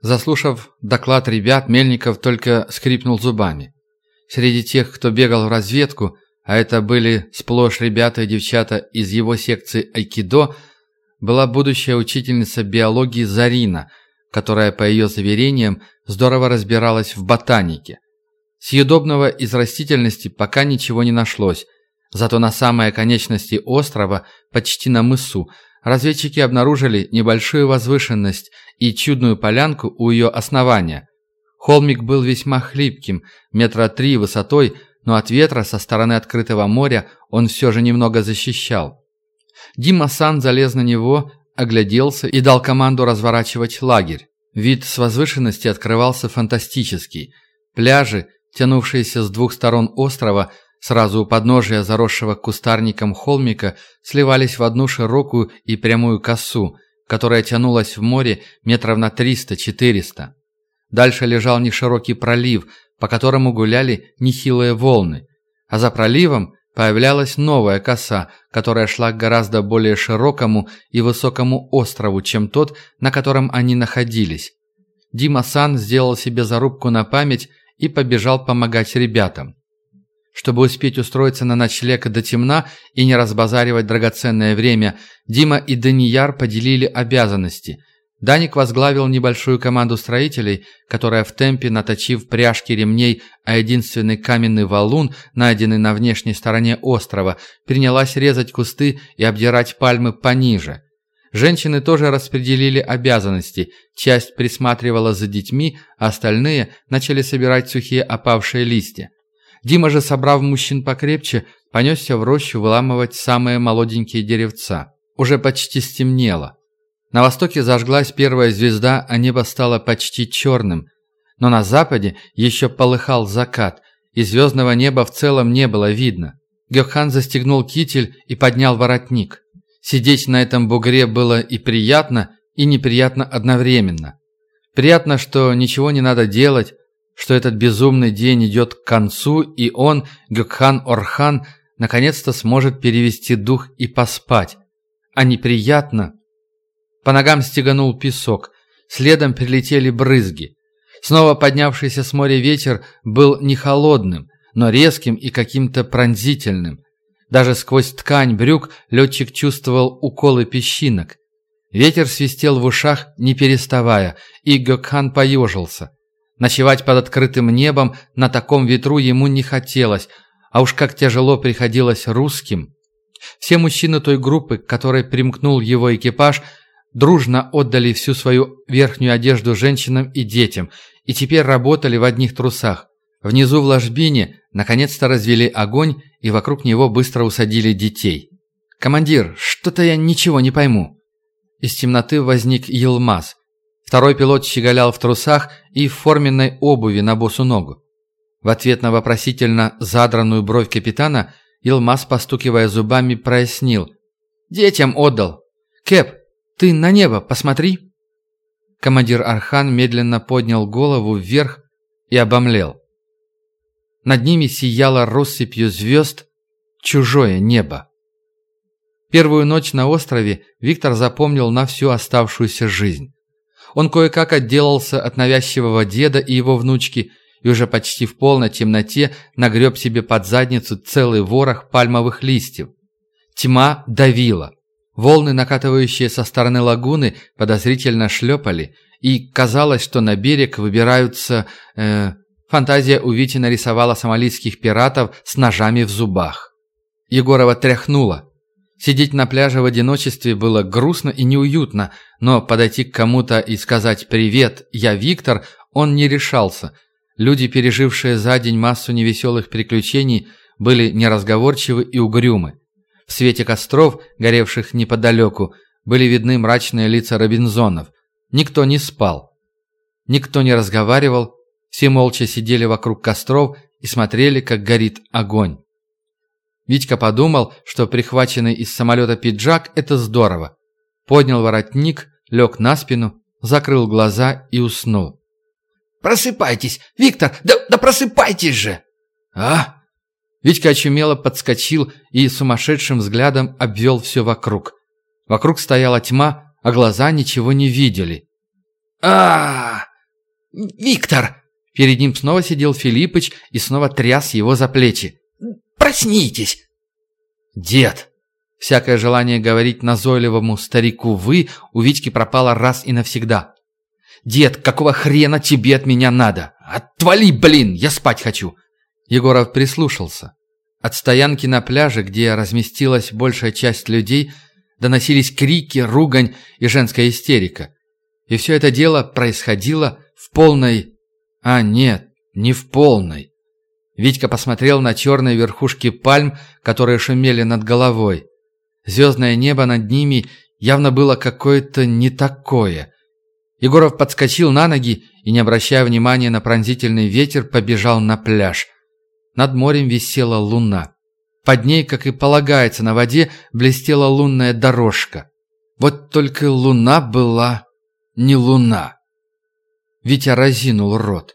Заслушав доклад ребят, Мельников только скрипнул зубами. Среди тех, кто бегал в разведку, а это были сплошь ребята и девчата из его секции айкидо, была будущая учительница биологии Зарина, которая, по ее заверениям, здорово разбиралась в ботанике. Съедобного из растительности пока ничего не нашлось, зато на самой оконечности острова, почти на мысу, разведчики обнаружили небольшую возвышенность и чудную полянку у ее основания. Холмик был весьма хлипким, метра три высотой, но от ветра со стороны открытого моря он все же немного защищал. Дима Сан залез на него, огляделся и дал команду разворачивать лагерь. Вид с возвышенности открывался фантастический. Пляжи, тянувшиеся с двух сторон острова, Сразу у подножия заросшего кустарником холмика сливались в одну широкую и прямую косу, которая тянулась в море метров на 300-400. Дальше лежал неширокий пролив, по которому гуляли нехилые волны, а за проливом появлялась новая коса, которая шла к гораздо более широкому и высокому острову, чем тот, на котором они находились. Дима Сан сделал себе зарубку на память и побежал помогать ребятам. Чтобы успеть устроиться на ночлег до темна и не разбазаривать драгоценное время, Дима и Данияр поделили обязанности. Даник возглавил небольшую команду строителей, которая в темпе, наточив пряжки ремней, а единственный каменный валун, найденный на внешней стороне острова, принялась резать кусты и обдирать пальмы пониже. Женщины тоже распределили обязанности. Часть присматривала за детьми, а остальные начали собирать сухие опавшие листья. Дима же, собрав мужчин покрепче, понесся в рощу выламывать самые молоденькие деревца. Уже почти стемнело. На востоке зажглась первая звезда, а небо стало почти черным. Но на западе еще полыхал закат, и звездного неба в целом не было видно. Гёкхан застегнул китель и поднял воротник. Сидеть на этом бугре было и приятно, и неприятно одновременно. Приятно, что ничего не надо делать, что этот безумный день идет к концу, и он, Гюкхан Орхан, наконец-то сможет перевести дух и поспать. А неприятно... По ногам стеганул песок, следом прилетели брызги. Снова поднявшийся с моря ветер был не холодным, но резким и каким-то пронзительным. Даже сквозь ткань брюк летчик чувствовал уколы песчинок. Ветер свистел в ушах, не переставая, и Гёкхан поежился. Ночевать под открытым небом на таком ветру ему не хотелось, а уж как тяжело приходилось русским. Все мужчины той группы, к которой примкнул его экипаж, дружно отдали всю свою верхнюю одежду женщинам и детям и теперь работали в одних трусах. Внизу в ложбине наконец-то развели огонь и вокруг него быстро усадили детей. «Командир, что-то я ничего не пойму». Из темноты возник Елмаз. Второй пилот щеголял в трусах и в форменной обуви на босу ногу. В ответ на вопросительно задранную бровь капитана Илмаз, постукивая зубами, прояснил. «Детям отдал. Кэп, ты на небо посмотри». Командир Архан медленно поднял голову вверх и обомлел. Над ними сияло россыпью звезд чужое небо. Первую ночь на острове Виктор запомнил на всю оставшуюся жизнь. Он кое-как отделался от навязчивого деда и его внучки и уже почти в полной темноте нагреб себе под задницу целый ворох пальмовых листьев. Тьма давила. Волны, накатывающие со стороны лагуны, подозрительно шлепали, и казалось, что на берег выбираются... Э, фантазия у Вити нарисовала сомалийских пиратов с ножами в зубах. Егорова тряхнула. Сидеть на пляже в одиночестве было грустно и неуютно, но подойти к кому-то и сказать «Привет, я Виктор» он не решался. Люди, пережившие за день массу невеселых приключений, были неразговорчивы и угрюмы. В свете костров, горевших неподалеку, были видны мрачные лица Робинзонов. Никто не спал. Никто не разговаривал, все молча сидели вокруг костров и смотрели, как горит огонь. Витька подумал, что прихваченный из самолета пиджак – это здорово. Поднял воротник, лег на спину, закрыл глаза и уснул. «Просыпайтесь! Виктор, да, да просыпайтесь же!» «А?» Витька очумело подскочил и сумасшедшим взглядом обвел все вокруг. Вокруг стояла тьма, а глаза ничего не видели. а, -а, -а Виктор!» Перед ним снова сидел Филиппыч и снова тряс его за плечи. «Проснитесь!» «Дед!» Всякое желание говорить назойливому старику «вы» у Витьки пропало раз и навсегда. «Дед, какого хрена тебе от меня надо? Отвали, блин, я спать хочу!» Егоров прислушался. От стоянки на пляже, где разместилась большая часть людей, доносились крики, ругань и женская истерика. И все это дело происходило в полной... А нет, не в полной. Витька посмотрел на черные верхушки пальм, которые шумели над головой. Звездное небо над ними явно было какое-то не такое. Егоров подскочил на ноги и, не обращая внимания на пронзительный ветер, побежал на пляж. Над морем висела луна. Под ней, как и полагается на воде, блестела лунная дорожка. Вот только луна была не луна. Витя разинул рот.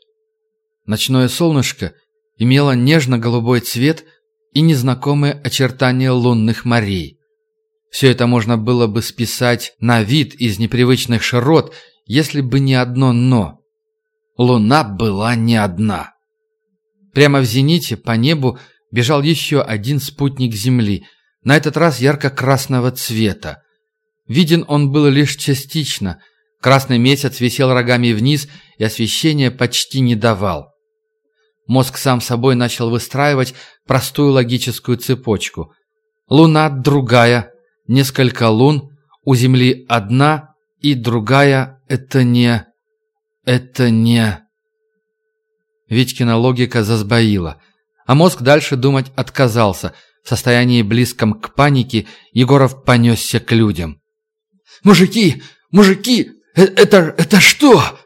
Ночное солнышко имело нежно-голубой цвет и незнакомые очертания лунных морей. Все это можно было бы списать на вид из непривычных широт, если бы не одно «но». Луна была не одна. Прямо в зените по небу бежал еще один спутник Земли, на этот раз ярко-красного цвета. Виден он был лишь частично. Красный месяц висел рогами вниз и освещения почти не давал. Мозг сам собой начал выстраивать простую логическую цепочку. Луна другая, несколько лун, у Земли одна и другая — это не... это не... Витькина логика засбоила, а мозг дальше думать отказался. В состоянии близком к панике Егоров понесся к людям. «Мужики! Мужики! Э, это... это что?»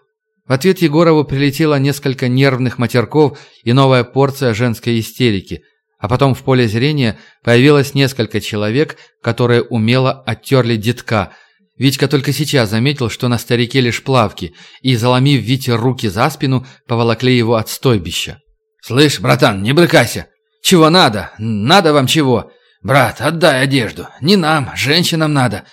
В ответ Егорову прилетело несколько нервных матерков и новая порция женской истерики. А потом в поле зрения появилось несколько человек, которые умело оттерли детка – Витька только сейчас заметил, что на старике лишь плавки, и, заломив Вите руки за спину, поволокли его от стойбища. «Слышь, братан, не брыкайся! Чего надо? Надо вам чего? Брат, отдай одежду! Не нам, женщинам надо!»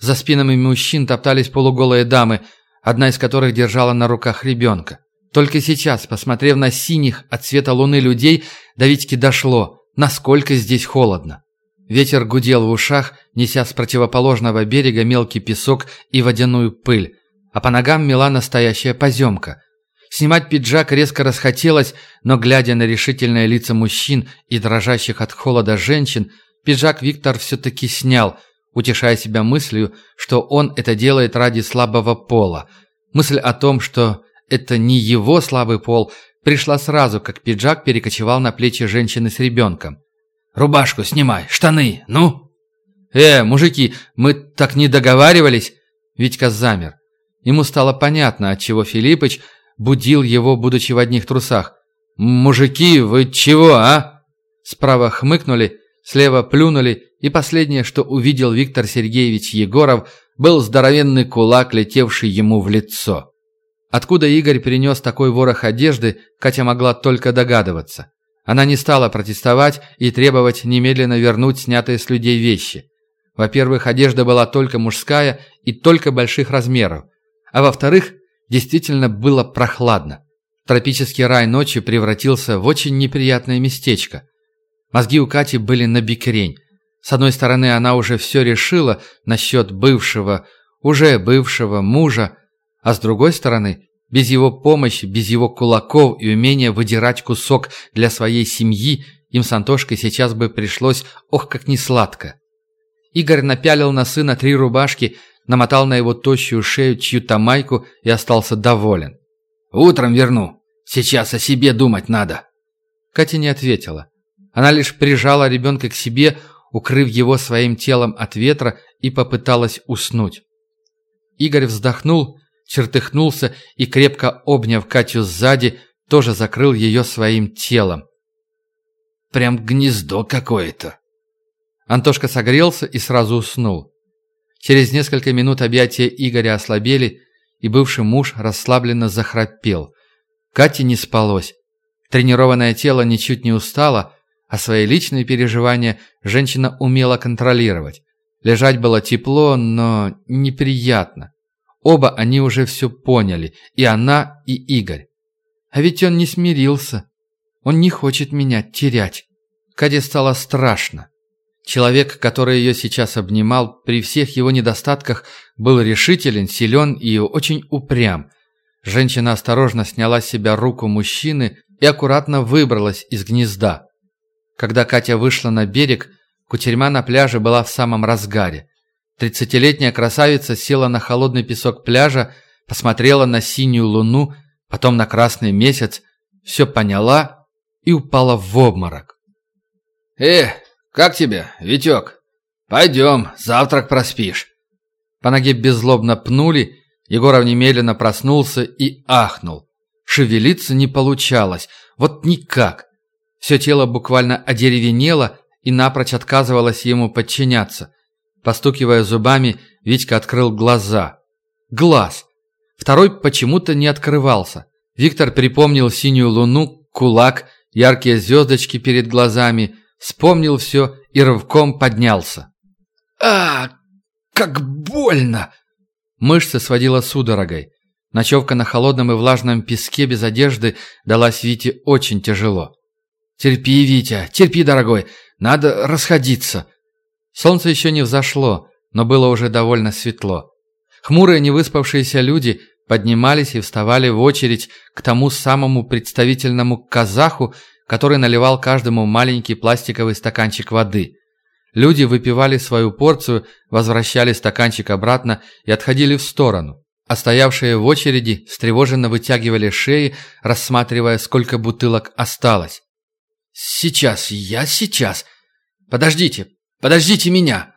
За спинами мужчин топтались полуголые дамы, одна из которых держала на руках ребенка. Только сейчас, посмотрев на синих от цвета луны людей, до Витьки дошло, насколько здесь холодно. Ветер гудел в ушах, неся с противоположного берега мелкий песок и водяную пыль, а по ногам мела настоящая поземка. Снимать пиджак резко расхотелось, но, глядя на решительные лица мужчин и дрожащих от холода женщин, пиджак Виктор все-таки снял, утешая себя мыслью, что он это делает ради слабого пола. Мысль о том, что это не его слабый пол, пришла сразу, как пиджак перекочевал на плечи женщины с ребенком. Рубашку снимай, штаны, ну!» «Э, мужики, мы так не договаривались!» Витька замер. Ему стало понятно, отчего Филиппыч будил его, будучи в одних трусах. «Мужики, вы чего, а?» Справа хмыкнули, слева плюнули, и последнее, что увидел Виктор Сергеевич Егоров, был здоровенный кулак, летевший ему в лицо. Откуда Игорь принес такой ворох одежды, Катя могла только догадываться. Она не стала протестовать и требовать немедленно вернуть снятые с людей вещи. Во-первых, одежда была только мужская и только больших размеров. А во-вторых, действительно было прохладно. Тропический рай ночью превратился в очень неприятное местечко. Мозги у Кати были на бикрень. С одной стороны, она уже все решила насчет бывшего, уже бывшего мужа, а с другой стороны, без его помощи, без его кулаков и умения выдирать кусок для своей семьи, им с Антошкой сейчас бы пришлось, ох, как несладко. Игорь напялил на сына три рубашки, намотал на его тощую шею чью-то майку и остался доволен. «Утром верну. Сейчас о себе думать надо». Катя не ответила. Она лишь прижала ребенка к себе, укрыв его своим телом от ветра и попыталась уснуть. Игорь вздохнул чертыхнулся и, крепко обняв Катю сзади, тоже закрыл ее своим телом. «Прям гнездо какое-то!» Антошка согрелся и сразу уснул. Через несколько минут объятия Игоря ослабели, и бывший муж расслабленно захрапел. Кате не спалось. Тренированное тело ничуть не устало, а свои личные переживания женщина умела контролировать. Лежать было тепло, но неприятно. Оба они уже все поняли, и она, и Игорь. А ведь он не смирился. Он не хочет меня терять. Каде стало страшно. Человек, который ее сейчас обнимал, при всех его недостатках, был решителен, силен и очень упрям. Женщина осторожно сняла с себя руку мужчины и аккуратно выбралась из гнезда. Когда Катя вышла на берег, кутерьма на пляже была в самом разгаре. Тридцатилетняя красавица села на холодный песок пляжа, посмотрела на синюю луну, потом на красный месяц, все поняла и упала в обморок. «Э, как тебе, Витек? Пойдем, завтрак проспишь». По ноге беззлобно пнули, Егоров немедленно проснулся и ахнул. Шевелиться не получалось, вот никак. Все тело буквально одеревенело и напрочь отказывалось ему подчиняться. Постукивая зубами, Витька открыл глаза. Глаз. Второй почему-то не открывался. Виктор припомнил синюю луну, кулак, яркие звездочки перед глазами, вспомнил все и рывком поднялся. «А, как больно!» Мышцы сводила судорогой. Ночевка на холодном и влажном песке без одежды далась Вите очень тяжело. «Терпи, Витя, терпи, дорогой, надо расходиться». Солнце еще не взошло, но было уже довольно светло. Хмурые невыспавшиеся люди поднимались и вставали в очередь к тому самому представительному казаху, который наливал каждому маленький пластиковый стаканчик воды. Люди выпивали свою порцию, возвращали стаканчик обратно и отходили в сторону. А стоявшие в очереди встревоженно вытягивали шеи, рассматривая, сколько бутылок осталось. «Сейчас, я сейчас! Подождите, подождите меня!»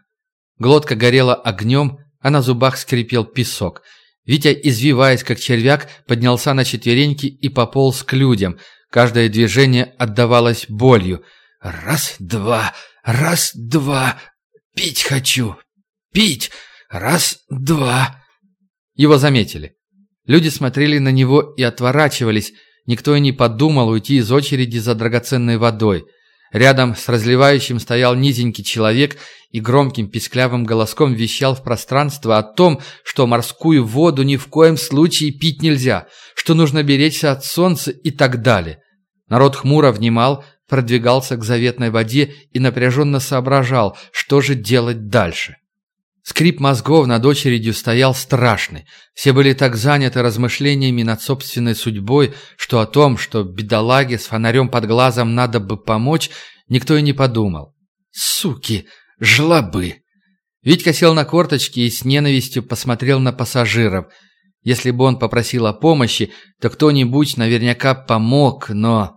Глотка горела огнем, а на зубах скрипел песок. Витя, извиваясь как червяк, поднялся на четвереньки и пополз к людям. Каждое движение отдавалось болью. «Раз, два, раз, два, пить хочу, пить, раз, два...» Его заметили. Люди смотрели на него и отворачивались. Никто и не подумал уйти из очереди за драгоценной водой. Рядом с разливающим стоял низенький человек и громким писклявым голоском вещал в пространство о том, что морскую воду ни в коем случае пить нельзя, что нужно беречься от солнца и так далее. Народ хмуро внимал, продвигался к заветной воде и напряженно соображал, что же делать дальше. Скрип мозгов над очередью стоял страшный. Все были так заняты размышлениями над собственной судьбой, что о том, что бедолаге с фонарем под глазом надо бы помочь, никто и не подумал. «Суки! Жлобы!» Витька сел на корточки и с ненавистью посмотрел на пассажиров. Если бы он попросил о помощи, то кто-нибудь наверняка помог, но...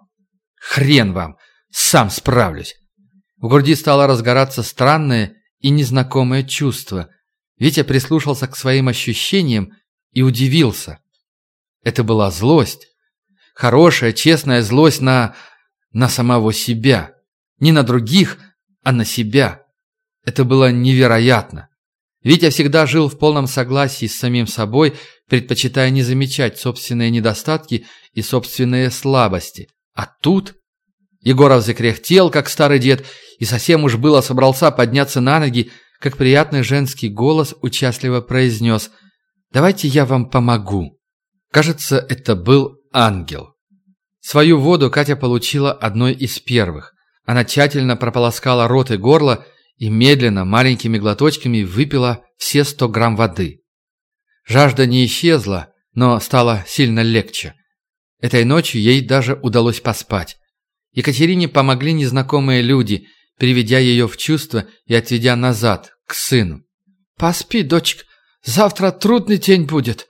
Хрен вам! Сам справлюсь! В груди стало разгораться странное и незнакомое чувство. Витя прислушался к своим ощущениям и удивился. Это была злость. Хорошая, честная злость на... на самого себя. Не на других, а на себя. Это было невероятно. Витя всегда жил в полном согласии с самим собой, предпочитая не замечать собственные недостатки и собственные слабости. А тут... Егоров закряхтел, как старый дед, и совсем уж было собрался подняться на ноги, как приятный женский голос участливо произнес «Давайте я вам помогу». Кажется, это был ангел. Свою воду Катя получила одной из первых. Она тщательно прополоскала рот и горло и медленно, маленькими глоточками выпила все сто грамм воды. Жажда не исчезла, но стало сильно легче. Этой ночью ей даже удалось поспать. Екатерине помогли незнакомые люди – приведя ее в чувство и отведя назад, к сыну. «Поспи, дочка, завтра трудный день будет».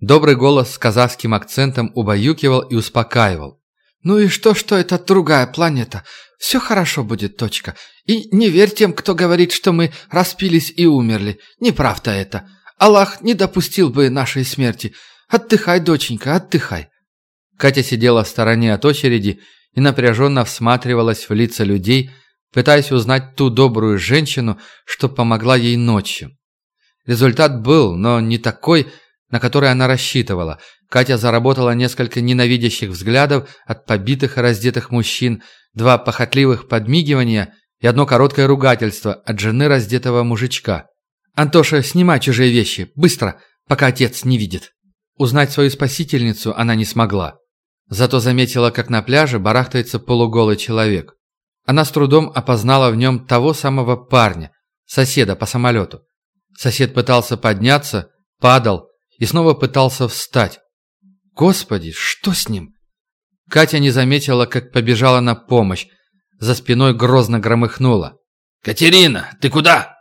Добрый голос с казахским акцентом убаюкивал и успокаивал. «Ну и что, что это другая планета? Все хорошо будет, дочка. И не верь тем, кто говорит, что мы распились и умерли. Неправда это. Аллах не допустил бы нашей смерти. Отдыхай, доченька, отдыхай». Катя сидела в стороне от очереди и напряженно всматривалась в лица людей, пытаясь узнать ту добрую женщину, что помогла ей ночью. Результат был, но не такой, на который она рассчитывала. Катя заработала несколько ненавидящих взглядов от побитых и раздетых мужчин, два похотливых подмигивания и одно короткое ругательство от жены раздетого мужичка. «Антоша, снимай чужие вещи! Быстро! пока отец не видит». Узнать свою спасительницу она не смогла. Зато заметила, как на пляже барахтается полуголый человек. Она с трудом опознала в нем того самого парня, соседа по самолету. Сосед пытался подняться, падал и снова пытался встать. Господи, что с ним? Катя не заметила, как побежала на помощь. За спиной грозно громыхнуло. «Катерина, ты куда?»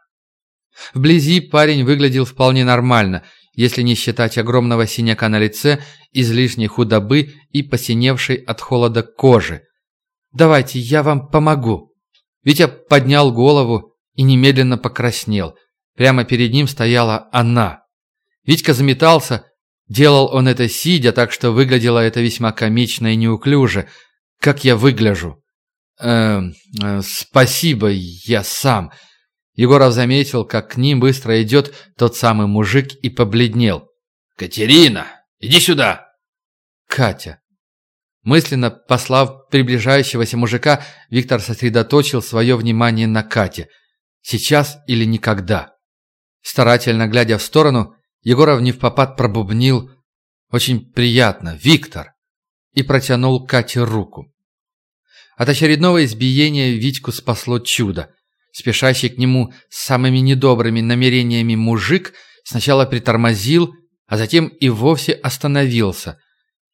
Вблизи парень выглядел вполне нормально, если не считать огромного синяка на лице, излишней худобы и посиневшей от холода кожи. «Давайте, я вам помогу». Витя поднял голову и немедленно покраснел. Прямо перед ним стояла она. Витька заметался, делал он это сидя, так что выглядело это весьма комично и неуклюже. Как я выгляжу? Эм, э, спасибо, я сам. Егоров заметил, как к ним быстро идет тот самый мужик и побледнел. «Катерина, иди сюда!» «Катя». Мысленно послав приближающегося мужика, Виктор сосредоточил свое внимание на Кате. Сейчас или никогда. Старательно глядя в сторону, Егоров не в попад пробубнил «Очень приятно, Виктор!» и протянул Кате руку. От очередного избиения Витьку спасло чудо. Спешащий к нему с самыми недобрыми намерениями мужик сначала притормозил, а затем и вовсе остановился.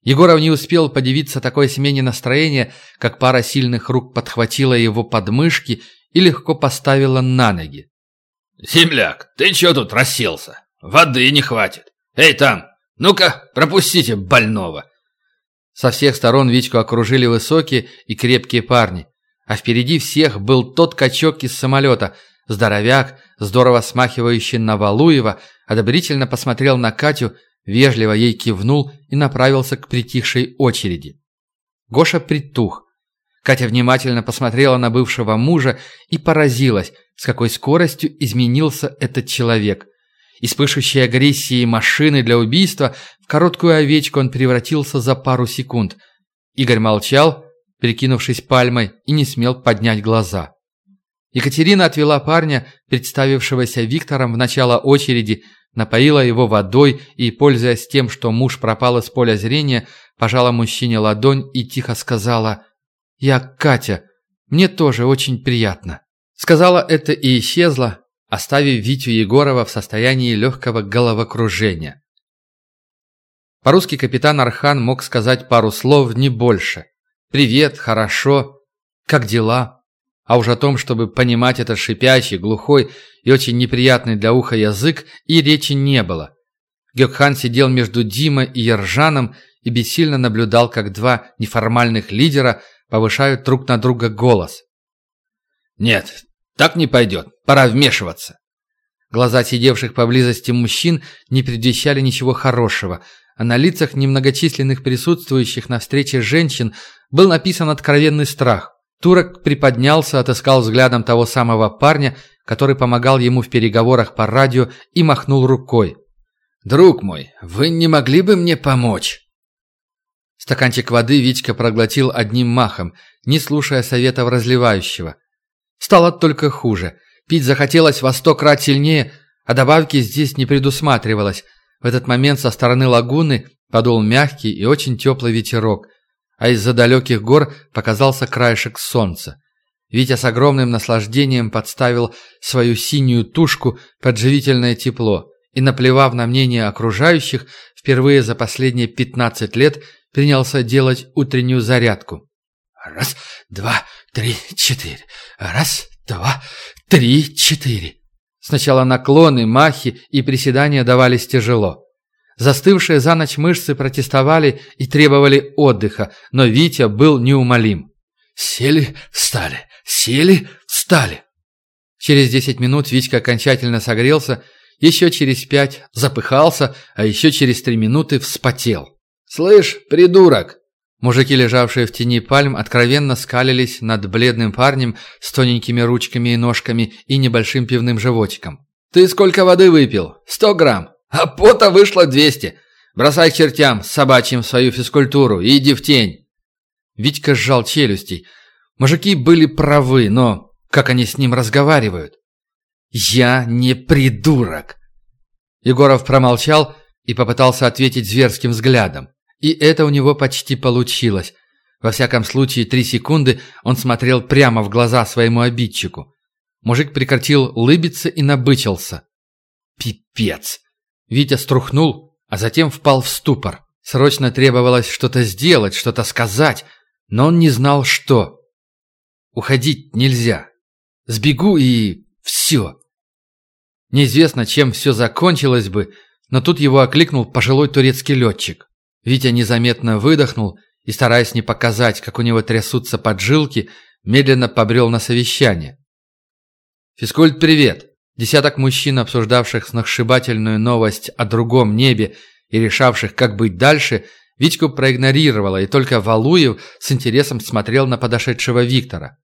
Егоров не успел подивиться такой смене настроения, как пара сильных рук подхватила его подмышки и легко поставила на ноги. «Земляк, ты чё тут расселся? Воды не хватит. Эй, там, ну-ка, пропустите больного!» Со всех сторон Витьку окружили высокие и крепкие парни. А впереди всех был тот качок из самолета. Здоровяк, здорово смахивающий на Валуева, одобрительно посмотрел на Катю, вежливо ей кивнул и направился к притихшей очереди. Гоша притух. Катя внимательно посмотрела на бывшего мужа и поразилась, с какой скоростью изменился этот человек. Из пышущей агрессии машины для убийства в короткую овечку он превратился за пару секунд. Игорь молчал, перекинувшись пальмой, и не смел поднять глаза. Екатерина отвела парня, представившегося Виктором в начало очереди, напоила его водой и, пользуясь тем, что муж пропал из поля зрения, пожала мужчине ладонь и тихо сказала «Я Катя, мне тоже очень приятно». Сказала это и исчезла, оставив Витю Егорова в состоянии легкого головокружения. По-русски капитан Архан мог сказать пару слов, не больше. «Привет, хорошо, как дела?» А уж о том, чтобы понимать этот шипящий, глухой и очень неприятный для уха язык, и речи не было. Гёкхан сидел между Димой и Ержаном и бессильно наблюдал, как два неформальных лидера повышают друг на друга голос. «Нет, так не пойдет. Пора вмешиваться». Глаза сидевших поблизости мужчин не предвещали ничего хорошего, а на лицах немногочисленных присутствующих на встрече женщин был написан откровенный страх. Турок приподнялся, отыскал взглядом того самого парня, который помогал ему в переговорах по радио и махнул рукой. «Друг мой, вы не могли бы мне помочь?» Стаканчик воды Витька проглотил одним махом, не слушая советов разливающего. Стало только хуже. Пить захотелось во сто крат сильнее, а добавки здесь не предусматривалось. В этот момент со стороны лагуны подул мягкий и очень теплый ветерок, а из-за далеких гор показался краешек солнца. Витя с огромным наслаждением подставил свою синюю тушку под живительное тепло и, наплевав на мнение окружающих, впервые за последние пятнадцать лет принялся делать утреннюю зарядку. Раз, два, три, четыре. Раз, два, три, четыре. Сначала наклоны, махи и приседания давались тяжело. Застывшие за ночь мышцы протестовали и требовали отдыха, но Витя был неумолим. «Сели, встали, сели, встали». Через десять минут Витька окончательно согрелся, еще через пять запыхался, а еще через три минуты вспотел. «Слышь, придурок!» Мужики, лежавшие в тени пальм, откровенно скалились над бледным парнем с тоненькими ручками и ножками и небольшим пивным животиком. «Ты сколько воды выпил? Сто грамм. А пота вышло двести. Бросай к чертям собачьим свою физкультуру и иди в тень». Витька сжал челюсти. Мужики были правы, но как они с ним разговаривают? «Я не придурок!» Егоров промолчал и попытался ответить зверским взглядом. И это у него почти получилось. Во всяком случае, три секунды он смотрел прямо в глаза своему обидчику. Мужик прекратил лыбиться и набычился. Пипец! Витя струхнул, а затем впал в ступор. Срочно требовалось что-то сделать, что-то сказать, но он не знал, что. Уходить нельзя. Сбегу и все. Неизвестно, чем все закончилось бы, но тут его окликнул пожилой турецкий летчик. Витя незаметно выдохнул и, стараясь не показать, как у него трясутся поджилки, медленно побрел на совещание. «Физкульт, привет!» Десяток мужчин, обсуждавших сногсшибательную новость о другом небе и решавших, как быть дальше, Витьку проигнорировала, и только Валуев с интересом смотрел на подошедшего Виктора.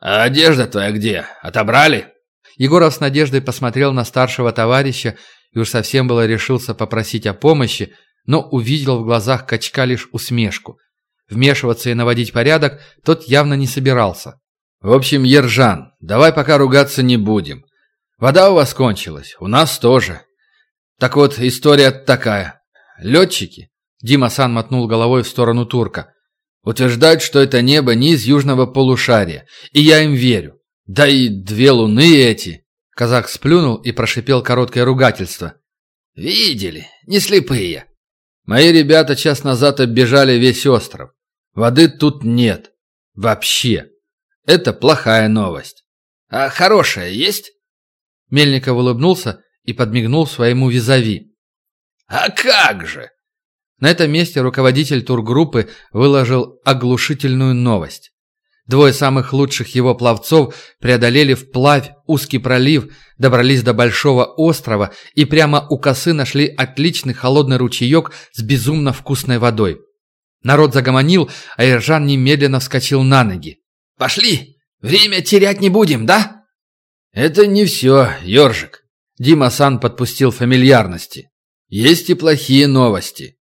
«А одежда твоя где? Отобрали?» Егоров с надеждой посмотрел на старшего товарища и уж совсем было решился попросить о помощи, но увидел в глазах качка лишь усмешку. Вмешиваться и наводить порядок тот явно не собирался. «В общем, Ержан, давай пока ругаться не будем. Вода у вас кончилась, у нас тоже. Так вот, история такая. Летчики, Дима Сан мотнул головой в сторону турка, утверждают, что это небо не из южного полушария, и я им верю. Да и две луны эти. Казах сплюнул и прошипел короткое ругательство. Видели, не слепые. Мои ребята час назад оббежали весь остров. Воды тут нет. Вообще. Это плохая новость. А хорошая есть? Мельников улыбнулся и подмигнул своему визави. А как же? На этом месте руководитель тургруппы выложил оглушительную новость. Двое самых лучших его пловцов преодолели вплавь узкий пролив, добрались до большого острова и прямо у косы нашли отличный холодный ручеек с безумно вкусной водой. Народ загомонил, а Иржан немедленно вскочил на ноги. «Пошли! Время терять не будем, да?» «Это не все, Ёржик». Дима Сан подпустил фамильярности. «Есть и плохие новости.